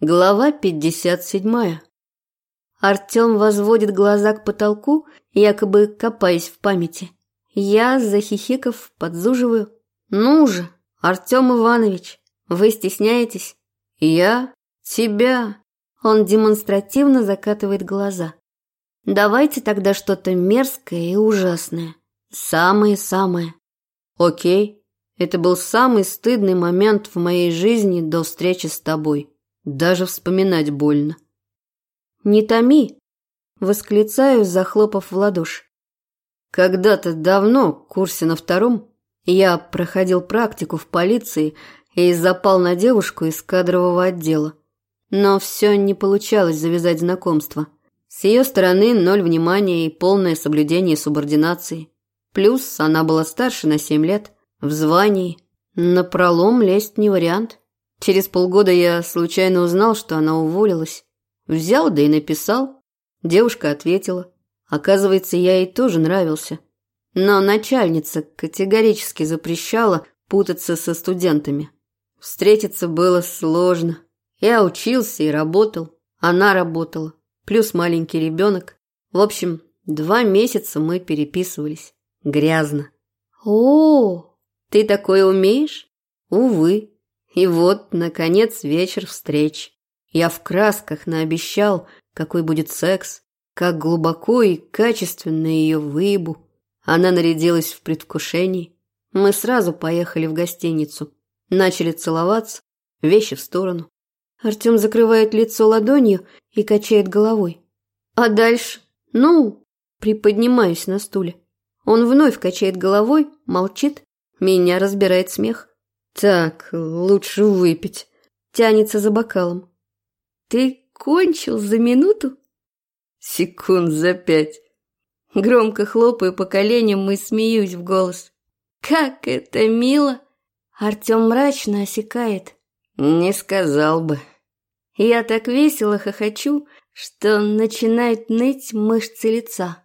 Глава 57. Артем возводит глаза к потолку, якобы копаясь в памяти. Я, захихиков, подзуживаю. «Ну же, Артем Иванович, вы стесняетесь?» «Я? Тебя?» Он демонстративно закатывает глаза. «Давайте тогда что-то мерзкое и ужасное. Самое-самое». «Окей, это был самый стыдный момент в моей жизни до встречи с тобой». Даже вспоминать больно. «Не томи!» – восклицаю, захлопав в ладоши. Когда-то давно, курсе на втором, я проходил практику в полиции и запал на девушку из кадрового отдела. Но все не получалось завязать знакомство. С ее стороны ноль внимания и полное соблюдение субординации. Плюс она была старше на семь лет, в звании. На пролом лезть не вариант. Через полгода я случайно узнал, что она уволилась. Взял, да и написал. Девушка ответила. Оказывается, я ей тоже нравился. Но начальница категорически запрещала путаться со студентами. Встретиться было сложно. Я учился и работал. Она работала. Плюс маленький ребенок. В общем, два месяца мы переписывались. Грязно. О, ты такое умеешь? Увы. И вот, наконец, вечер встреч. Я в красках наобещал, какой будет секс, как глубоко и качественно ее выебу. Она нарядилась в предвкушении. Мы сразу поехали в гостиницу. Начали целоваться, вещи в сторону. Артем закрывает лицо ладонью и качает головой. А дальше? Ну, приподнимаюсь на стуле. Он вновь качает головой, молчит. Меня разбирает смех. Так, лучше выпить. Тянется за бокалом. Ты кончил за минуту? Секунд за пять. Громко хлопаю по коленям и смеюсь в голос. Как это мило! Артем мрачно осекает. Не сказал бы. Я так весело хохочу, что начинает ныть мышцы лица.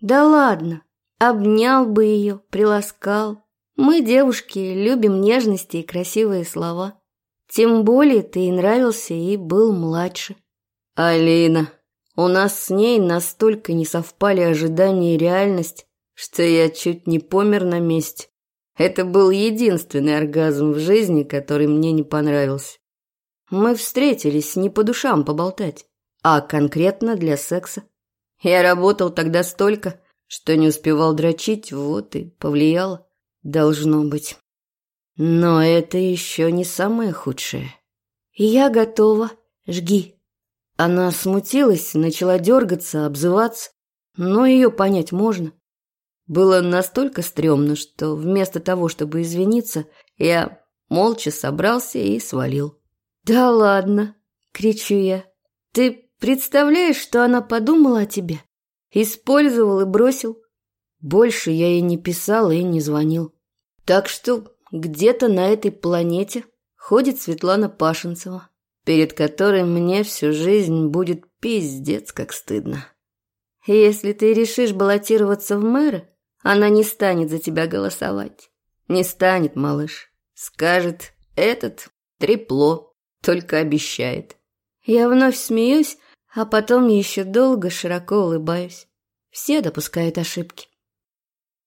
Да ладно, обнял бы ее, приласкал, мы, девушки, любим нежности и красивые слова. Тем более ты и нравился и был младше. Алина, у нас с ней настолько не совпали ожидания и реальность, что я чуть не помер на месте. Это был единственный оргазм в жизни, который мне не понравился. Мы встретились не по душам поболтать, а конкретно для секса. Я работал тогда столько, что не успевал дрочить, вот и повлияло. Должно быть. Но это еще не самое худшее. Я готова. Жги. Она смутилась, начала дергаться, обзываться, но ее понять можно. Было настолько стрёмно, что вместо того, чтобы извиниться, я молча собрался и свалил. «Да ладно!» — кричу я. «Ты представляешь, что она подумала о тебе? Использовал и бросил? Больше я ей не писал и не звонил. Так что где-то на этой планете ходит Светлана Пашинцева, перед которой мне всю жизнь будет пиздец как стыдно. Если ты решишь баллотироваться в мэры, она не станет за тебя голосовать. Не станет, малыш. Скажет, этот трепло, только обещает. Я вновь смеюсь, а потом еще долго широко улыбаюсь. Все допускают ошибки.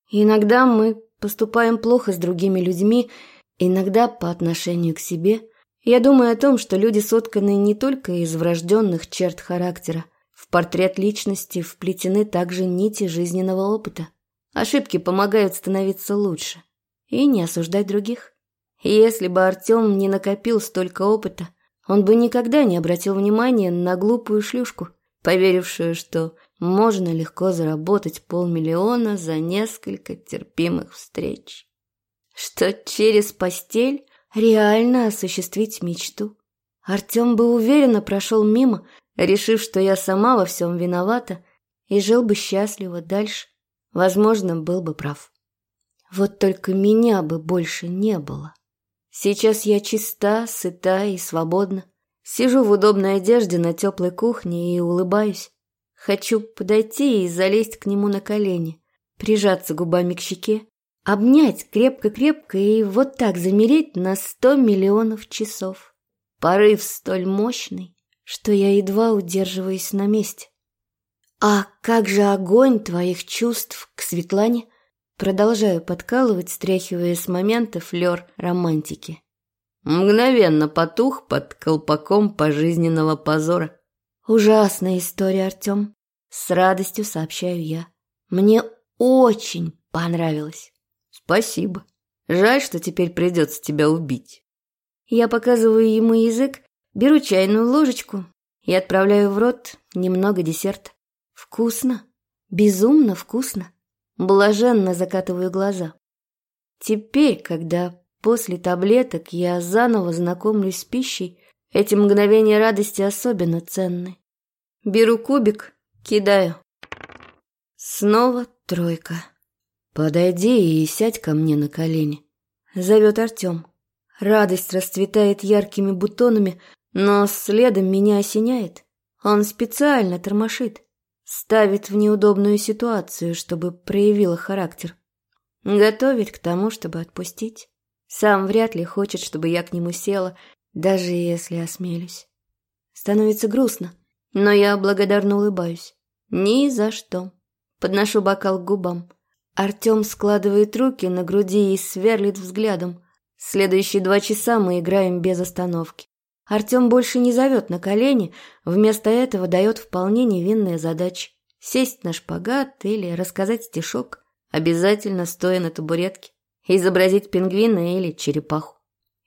Иногда мы поступаем плохо с другими людьми, иногда по отношению к себе. Я думаю о том, что люди сотканы не только из врожденных черт характера. В портрет личности вплетены также нити жизненного опыта. Ошибки помогают становиться лучше и не осуждать других. Если бы Артем не накопил столько опыта, он бы никогда не обратил внимания на глупую шлюшку, поверившую, что можно легко заработать полмиллиона за несколько терпимых встреч. Что через постель реально осуществить мечту. Артем бы уверенно прошел мимо, решив, что я сама во всем виновата, и жил бы счастливо дальше. Возможно, был бы прав. Вот только меня бы больше не было. Сейчас я чиста, сыта и свободна. Сижу в удобной одежде на теплой кухне и улыбаюсь. Хочу подойти и залезть к нему на колени, прижаться губами к щеке, обнять крепко-крепко и вот так замереть на сто миллионов часов. Порыв столь мощный, что я едва удерживаюсь на месте. «А как же огонь твоих чувств к Светлане?» Продолжаю подкалывать, стряхивая с момента флёр романтики. Мгновенно потух под колпаком пожизненного позора. Ужасная история, Артём. С радостью сообщаю я. Мне очень понравилось. Спасибо. Жаль, что теперь придется тебя убить. Я показываю ему язык, беру чайную ложечку и отправляю в рот немного десерта. Вкусно. Безумно вкусно. Блаженно закатываю глаза. Теперь, когда после таблеток я заново знакомлюсь с пищей, эти мгновения радости особенно ценны. Беру кубик, кидаю. Снова тройка. «Подойди и сядь ко мне на колени», — зовет Артем. Радость расцветает яркими бутонами, но следом меня осеняет. Он специально тормошит. Ставит в неудобную ситуацию, чтобы проявила характер. Готовит к тому, чтобы отпустить. Сам вряд ли хочет, чтобы я к нему села, даже если осмелюсь. Становится грустно, но я благодарно улыбаюсь. Ни за что. Подношу бокал к губам. Артем складывает руки на груди и сверлит взглядом. Следующие два часа мы играем без остановки. Артем больше не зовет на колени, вместо этого дает вполне невинные задачи. Сесть на шпагат или рассказать стишок, обязательно стоя на табуретке, изобразить пингвина или черепаху.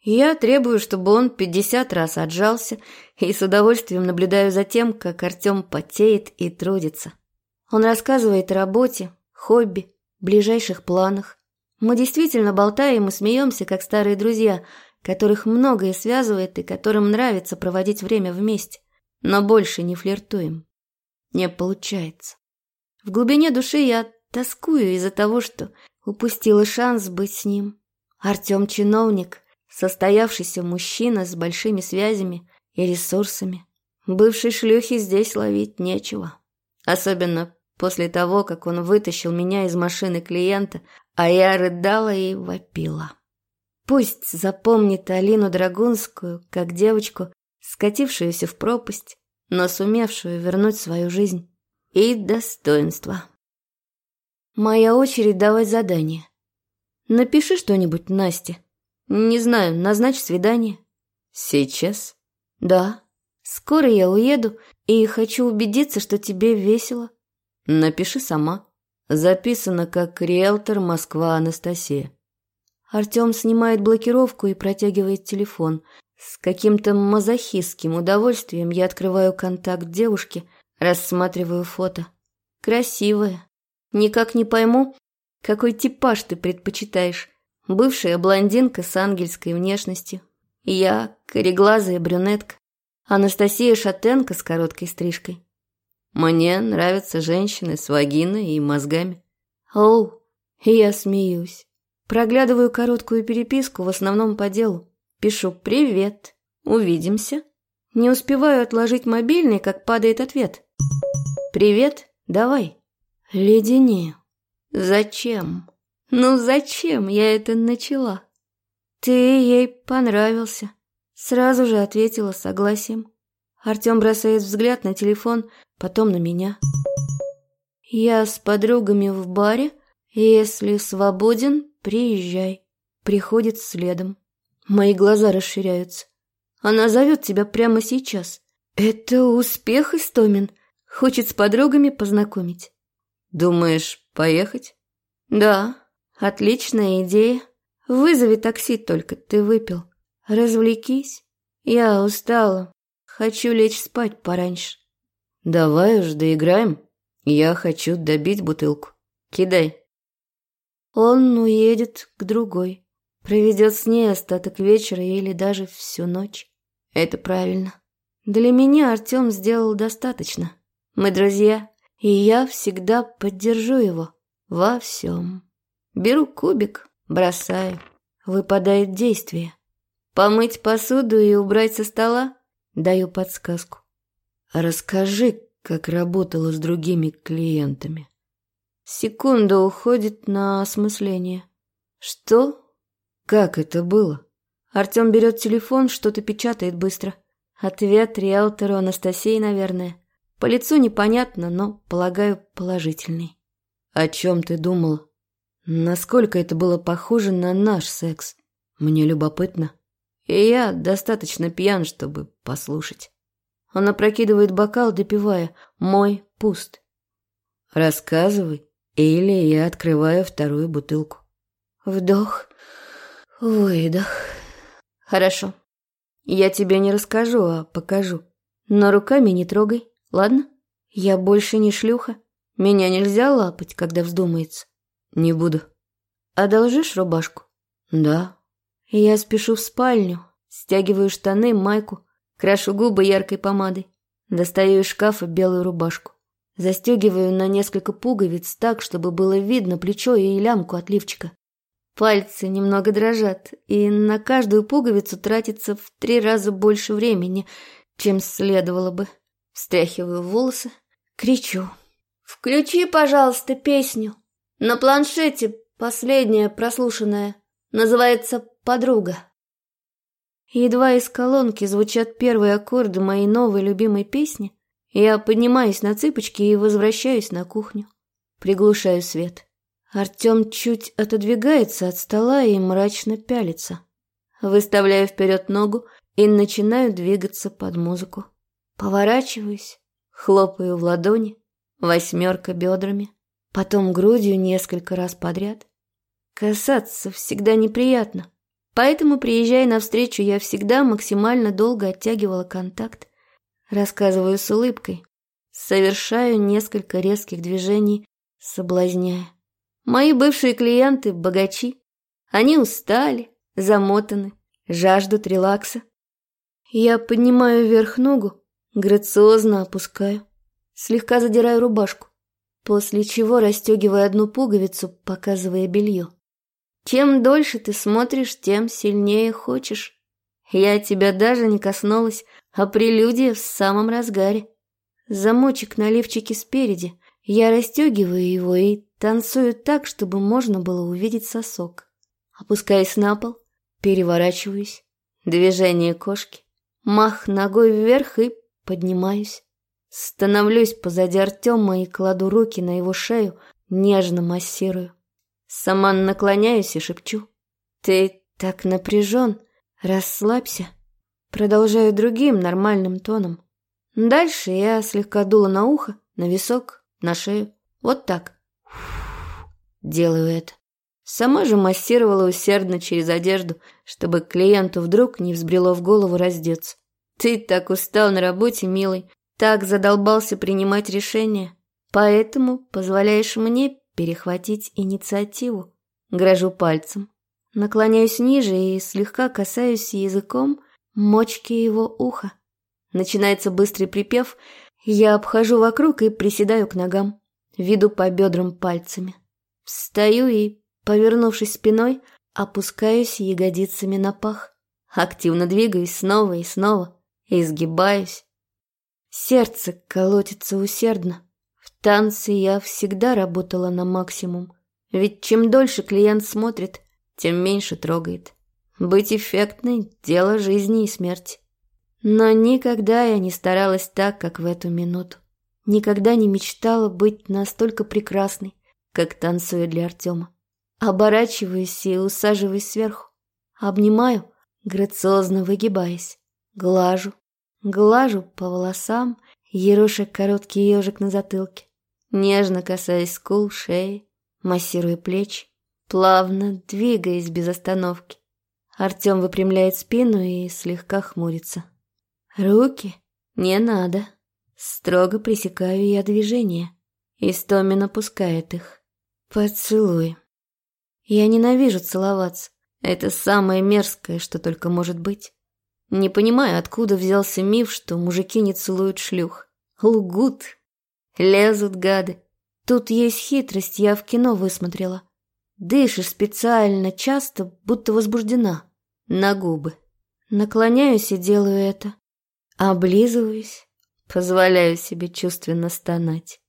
Я требую, чтобы он пятьдесят раз отжался, и с удовольствием наблюдаю за тем, как Артем потеет и трудится. Он рассказывает о работе, хобби, ближайших планах. Мы действительно болтаем и смеемся, как старые друзья – которых многое связывает и которым нравится проводить время вместе, но больше не флиртуем. Не получается. В глубине души я тоскую из-за того, что упустила шанс быть с ним. Артем чиновник, состоявшийся мужчина с большими связями и ресурсами. Бывшей шлюхи здесь ловить нечего. Особенно после того, как он вытащил меня из машины клиента, а я рыдала и вопила. Пусть запомнит Алину Драгунскую как девочку, скатившуюся в пропасть, но сумевшую вернуть свою жизнь и достоинство. Моя очередь давать задание. Напиши что-нибудь Насте. Не знаю, назначь свидание. Сейчас? Да. Скоро я уеду и хочу убедиться, что тебе весело. Напиши сама. Записано как риэлтор Москва Анастасия. Артем снимает блокировку и протягивает телефон. С каким-то мазохистским удовольствием я открываю контакт девушки, рассматриваю фото. Красивая. Никак не пойму, какой типаж ты предпочитаешь. Бывшая блондинка с ангельской внешностью. Я кореглазая брюнетка. Анастасия Шатенко с короткой стрижкой. Мне нравятся женщины с вагиной и мозгами. Оу, я смеюсь. Проглядываю короткую переписку, в основном по делу. Пишу «Привет, увидимся». Не успеваю отложить мобильный, как падает ответ. «Привет, давай». Леденею. Зачем? Ну зачем я это начала? Ты ей понравился. Сразу же ответила согласием. Артем бросает взгляд на телефон, потом на меня. Я с подругами в баре. Если свободен, Приезжай. Приходит следом. Мои глаза расширяются. Она зовет тебя прямо сейчас. Это успех, Истомин. Хочет с подругами познакомить. Думаешь, поехать? Да, отличная идея. Вызови такси только, ты выпил. Развлекись. Я устала. Хочу лечь спать пораньше. Давай уж доиграем. Я хочу добить бутылку. Кидай. Он уедет к другой, проведет с ней остаток вечера или даже всю ночь. Это правильно. Для меня Артем сделал достаточно. Мы друзья, и я всегда поддержу его во всем. Беру кубик, бросаю, выпадает действие. Помыть посуду и убрать со стола? Даю подсказку. Расскажи, как работала с другими клиентами. Секунда уходит на осмысление. Что? Как это было? Артем берет телефон, что-то печатает быстро. Ответ риэлтору Анастасии, наверное. По лицу непонятно, но, полагаю, положительный. «О чем ты думал? Насколько это было похоже на наш секс? Мне любопытно. И я достаточно пьян, чтобы послушать». Он опрокидывает бокал, допивая. Мой пуст. «Рассказывай, или я открываю вторую бутылку». Вдох, выдох. Хорошо. Я тебе не расскажу, а покажу. Но руками не трогай, ладно? Я больше не шлюха. Меня нельзя лапать, когда вздумается. Не буду. Одолжишь рубашку? Да. Я спешу в спальню, стягиваю штаны, майку, крашу губы яркой помадой, достаю из шкафа белую рубашку. Застегиваю на несколько пуговиц так, чтобы было видно плечо и лямку от. Пальцы немного дрожат, и на каждую пуговицу тратится в три раза больше времени, чем следовало бы. Встряхиваю волосы, кричу. «Включи, пожалуйста, песню. На планшете последняя прослушанная. Называется «Подруга». Едва из колонки звучат первые аккорды моей новой любимой песни, я поднимаюсь на цыпочки и возвращаюсь на кухню. Приглушаю свет. Артем чуть отодвигается от стола и мрачно пялится. Выставляю вперед ногу и начинаю двигаться под музыку. Поворачиваюсь, хлопаю в ладони, восьмерка бедрами, потом грудью несколько раз подряд. Касаться всегда неприятно, поэтому, приезжая навстречу, я всегда максимально долго оттягивала контакт. Рассказываю с улыбкой, совершаю несколько резких движений, соблазняя. Мои бывшие клиенты – богачи. Они устали, замотаны, жаждут релакса. Я поднимаю вверх ногу, грациозно опускаю, слегка задираю рубашку, после чего расстегиваю одну пуговицу, показывая белье. Чем дольше ты смотришь, тем сильнее хочешь. Я тебя даже не коснулась, а прелюдия в самом разгаре. Замочек на лифчике спереди. Я расстегиваю его и Танцую так, чтобы можно было увидеть сосок. Опускаясь на пол, переворачиваюсь. Движение кошки. Мах ногой вверх и поднимаюсь. Становлюсь позади Артема и кладу руки на его шею, нежно массирую. Сама наклоняюсь и шепчу. «Ты так напряжен, расслабься». Продолжаю другим нормальным тоном. Дальше я слегка дула на ухо, на висок, на шею. Вот так. Делаю это. Сама же массировала усердно через одежду, чтобы клиенту вдруг не взбрело в голову раздеться. Ты так устал на работе, милый, так задолбался принимать решения, поэтому позволяешь мне перехватить инициативу. Грожу пальцем. Наклоняюсь ниже и слегка касаюсь языком мочки его уха. Начинается быстрый припев, я обхожу вокруг и приседаю к ногам, веду по бедрам пальцами. Встаю и, повернувшись спиной, опускаюсь ягодицами на пах. Активно двигаюсь снова и снова, изгибаюсь. Сердце колотится усердно. В танце я всегда работала на максимум, ведь чем дольше клиент смотрит, тем меньше трогает. Быть эффектной – дело жизни и смерти. Но никогда я не старалась так, как в эту минуту. Никогда не мечтала быть настолько прекрасной, как танцую для Артема. Оборачиваюсь и усаживаюсь сверху. Обнимаю, грациозно выгибаясь. Глажу, глажу по волосам, ероша короткий ежик на затылке. Нежно касаясь скул, шеи, массируя плечи, плавно двигаясь без остановки. Артем выпрямляет спину и слегка хмурится. Руки не надо. Строго пресекаю я движение. Истомин опускает их. Поцелуй. Я ненавижу целоваться. Это самое мерзкое, что только может быть. Не понимаю, откуда взялся миф, что мужики не целуют шлюх. Лгут. Лезут гады. Тут есть хитрость, я в кино высмотрела. Дышишь специально, часто, будто возбуждена. На губы. Наклоняюсь и делаю это. Облизываюсь. Позволяю себе чувственно стонать.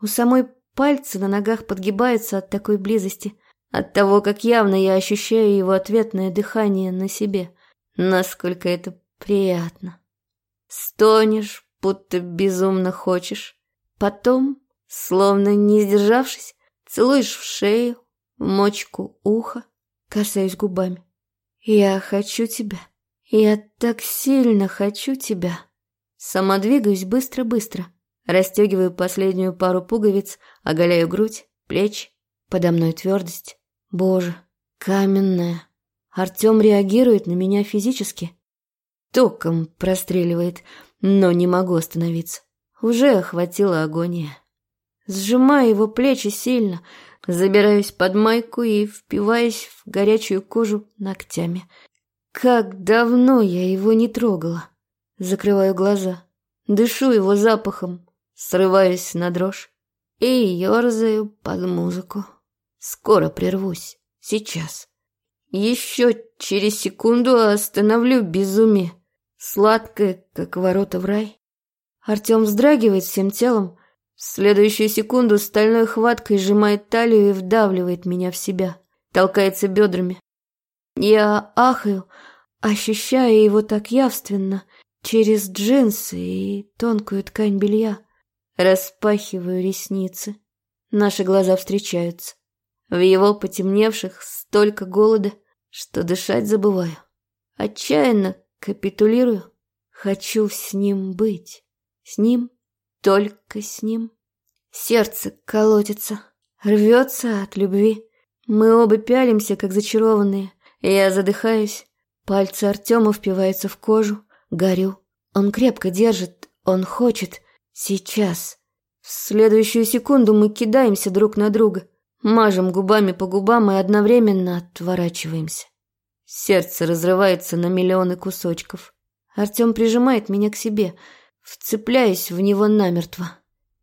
У самой Пальцы на ногах подгибаются от такой близости, от того, как явно я ощущаю его ответное дыхание на себе. Насколько это приятно. Стонешь, будто безумно хочешь. Потом, словно не сдержавшись, целуешь в шею, в мочку уха, касаюсь губами. Я хочу тебя. Я так сильно хочу тебя. Сама двигаюсь быстро-быстро. Расстегиваю последнюю пару пуговиц, оголяю грудь, плечи. Подо мной твердость. Боже, каменная. Артем реагирует на меня физически. Током простреливает, но не могу остановиться. Уже охватила агония. Сжимаю его плечи сильно, забираюсь под майку и впиваюсь в горячую кожу ногтями. Как давно я его не трогала. Закрываю глаза, дышу его запахом, срываюсь на дрожь и ерзаю под музыку. Скоро прервусь, сейчас. Еще через секунду остановлю безумие, сладкое, как ворота в рай. Артем вздрагивает всем телом, в следующую секунду стальной хваткой сжимает талию и вдавливает меня в себя, толкается бедрами. Я ахаю, ощущая его так явственно, через джинсы и тонкую ткань белья. Распахиваю ресницы. Наши глаза встречаются. В его потемневших столько голода, что дышать забываю. Отчаянно капитулирую. Хочу с ним быть. С ним только с ним. Сердце колотится, рвется от любви. Мы оба пялимся, как зачарованные. Я задыхаюсь. Пальцы Артема впиваются в кожу. Горю. Он крепко держит. Он хочет. Сейчас. В следующую секунду мы кидаемся друг на друга. Мажем губами по губам и одновременно отворачиваемся. Сердце разрывается на миллионы кусочков. Артем прижимает меня к себе – Вцепляюсь в него намертво.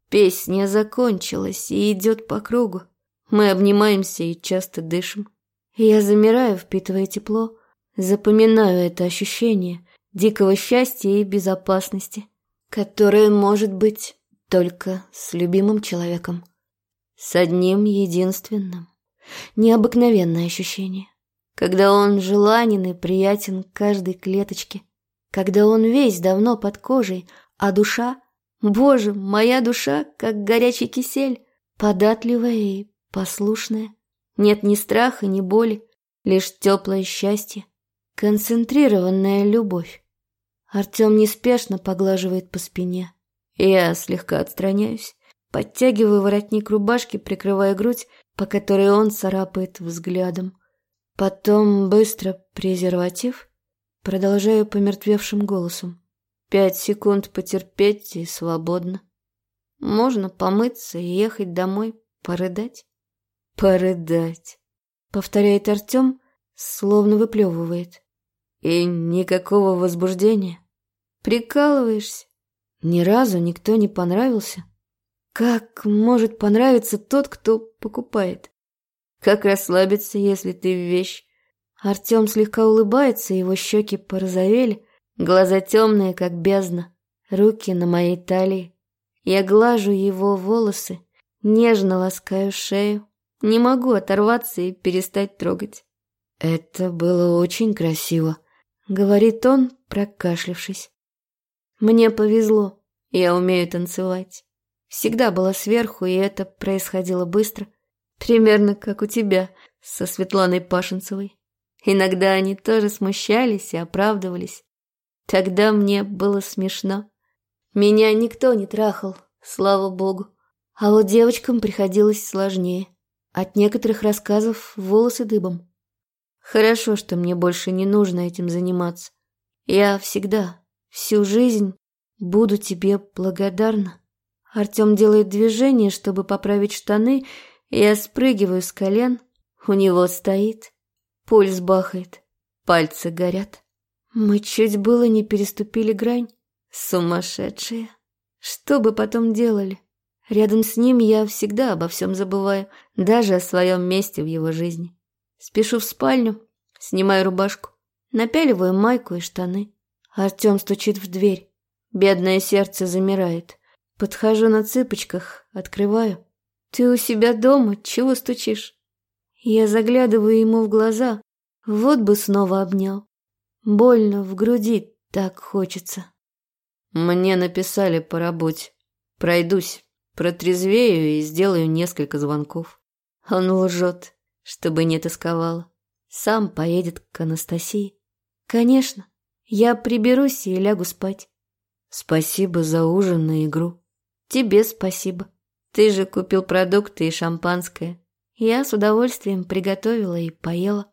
Песня закончилась и идет по кругу. Мы обнимаемся и часто дышим. Я замираю, впитывая тепло, запоминаю это ощущение дикого счастья и безопасности, которое может быть только с любимым человеком. С одним единственным. Необыкновенное ощущение. Когда он желанен и приятен каждой клеточке. Когда он весь давно под кожей, а душа? Боже, моя душа, как горячий кисель, податливая и послушная. Нет ни страха, ни боли, лишь теплое счастье, концентрированная любовь. Артем неспешно поглаживает по спине. Я слегка отстраняюсь, подтягиваю воротник рубашки, прикрывая грудь, по которой он царапает взглядом. Потом быстро презерватив, продолжаю помертвевшим голосом. Пять секунд потерпеть и свободно. Можно помыться и ехать домой, порыдать. Порыдать, повторяет Артем, словно выплевывает. И никакого возбуждения. Прикалываешься. Ни разу никто не понравился. Как может понравиться тот, кто покупает? Как расслабиться, если ты вещь? Артем слегка улыбается, его щеки порозовели, Глаза темные, как бездна, руки на моей талии. Я глажу его волосы, нежно ласкаю шею. Не могу оторваться и перестать трогать. «Это было очень красиво», — говорит он, прокашлявшись. «Мне повезло, я умею танцевать. Всегда была сверху, и это происходило быстро. Примерно как у тебя со Светланой Пашинцевой. Иногда они тоже смущались и оправдывались. Тогда мне было смешно. Меня никто не трахал, слава богу. А вот девочкам приходилось сложнее. От некоторых рассказов волосы дыбом. Хорошо, что мне больше не нужно этим заниматься. Я всегда, всю жизнь буду тебе благодарна. Артем делает движение, чтобы поправить штаны, я спрыгиваю с колен. У него стоит. Пульс бахает. Пальцы горят. Мы чуть было не переступили грань. Сумасшедшие. Что бы потом делали? Рядом с ним я всегда обо всем забываю, даже о своем месте в его жизни. Спешу в спальню, снимаю рубашку, напяливаю майку и штаны. Артем стучит в дверь. Бедное сердце замирает. Подхожу на цыпочках, открываю. «Ты у себя дома? Чего стучишь?» Я заглядываю ему в глаза. Вот бы снова обнял. Больно в груди так хочется. Мне написали по работе. Пройдусь, протрезвею и сделаю несколько звонков. Он лжет, чтобы не тосковал. Сам поедет к Анастасии. Конечно, я приберусь и лягу спать. Спасибо за ужин и игру. Тебе спасибо. Ты же купил продукты и шампанское. Я с удовольствием приготовила и поела.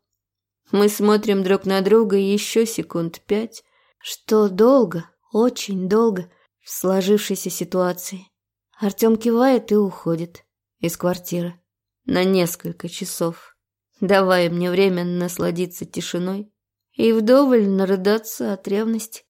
Мы смотрим друг на друга еще секунд пять, что долго, очень долго в сложившейся ситуации. Артем кивает и уходит из квартиры на несколько часов, давая мне время насладиться тишиной и вдоволь нарыдаться от ревности.